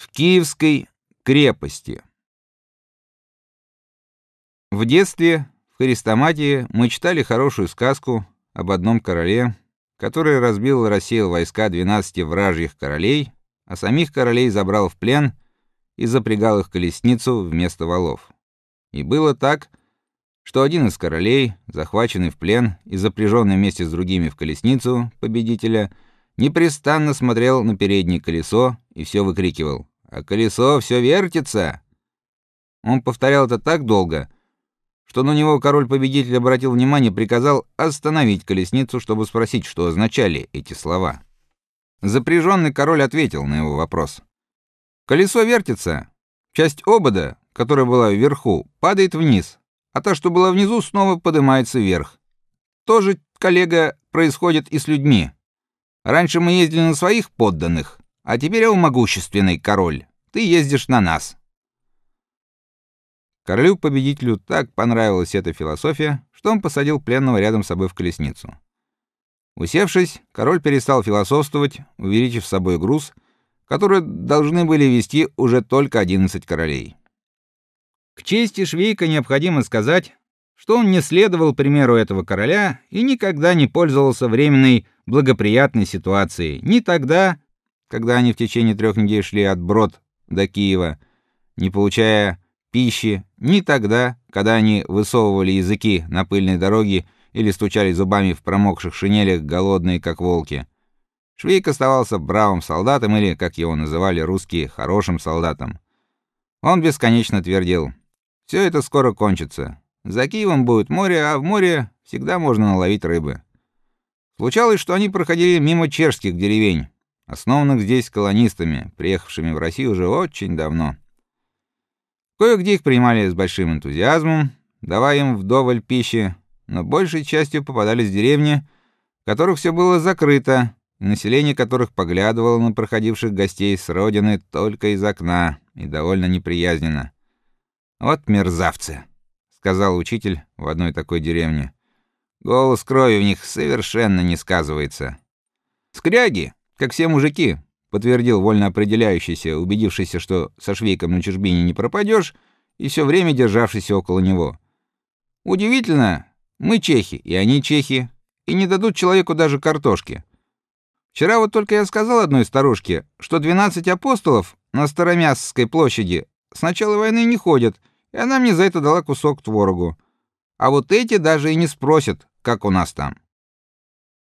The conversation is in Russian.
в Киевской крепости. В детстве в Христоматии мы читали хорошую сказку об одном короле, который разбил и рассеял войска 12 вражьих королей, а самих королей забрал в плен и запрягал их колесницу вместо волов. И было так, что один из королей, захваченный в плен и запряженный вместе с другими в колесницу победителя, непрестанно смотрел на переднее колесо и все выкрикивал: а колесо все вертится. Он повторял это так долго, что на него король-победитель обратил внимание и приказал остановить колесницу, чтобы спросить, что означали эти слова. Запряженный король ответил на его вопрос. Колесо вертится. Часть обода, которая была вверху, падает вниз, а та, что была внизу, снова поднимается вверх. То же, коллега, происходит и с людьми. Раньше мы ездили на своих подданных, а теперь, о могущественный король, ты ездишь на нас. Королю-победителю так понравилась эта философия, что он посадил пленного рядом с собой в колесницу. Усевшись, король перестал философствовать, увеличив с собой груз, который должны были вести уже только 11 королей. К чести Швейка необходимо сказать, что он не следовал примеру этого короля и никогда не пользовался временной благоприятной ситуацией, ни тогда, когда они в течение трех недель шли от Брод до Киева, не получая пищи, ни тогда, когда они высовывали языки на пыльной дороге или стучали зубами в промокших шинелях, голодные как волки. Швейк оставался бравым солдатом или, как его называли русские, хорошим солдатом. Он бесконечно твердил: «Все это скоро кончится. За Киевом будет море, а в море всегда можно наловить рыбы". Случалось, что они проходили мимо чешских деревень, основанных здесь колонистами, приехавшими в Россию уже очень давно. Кое-где их принимали с большим энтузиазмом, давая им вдоволь пищи, но большей частью попадались деревни, в которых все было закрыто, и население которых поглядывало на проходивших гостей с родины только из окна и довольно неприязненно. Вот мерзавцы, сказал учитель в одной такой деревне. Голос крови в них совершенно не сказывается. Скряги, как все мужики, подтвердил вольно определяющийся, убедившийся, что со швейком на чужбине не пропадешь, и все время державшийся около него. Удивительно, мы чехи, и они чехи, и не дадут человеку даже картошки. Вчера вот только я сказал одной старушке, что 12 апостолов на Старомясской площади с начала войны не ходят, и она мне за это дала кусок творогу. А вот эти даже и не спросят, как у нас там.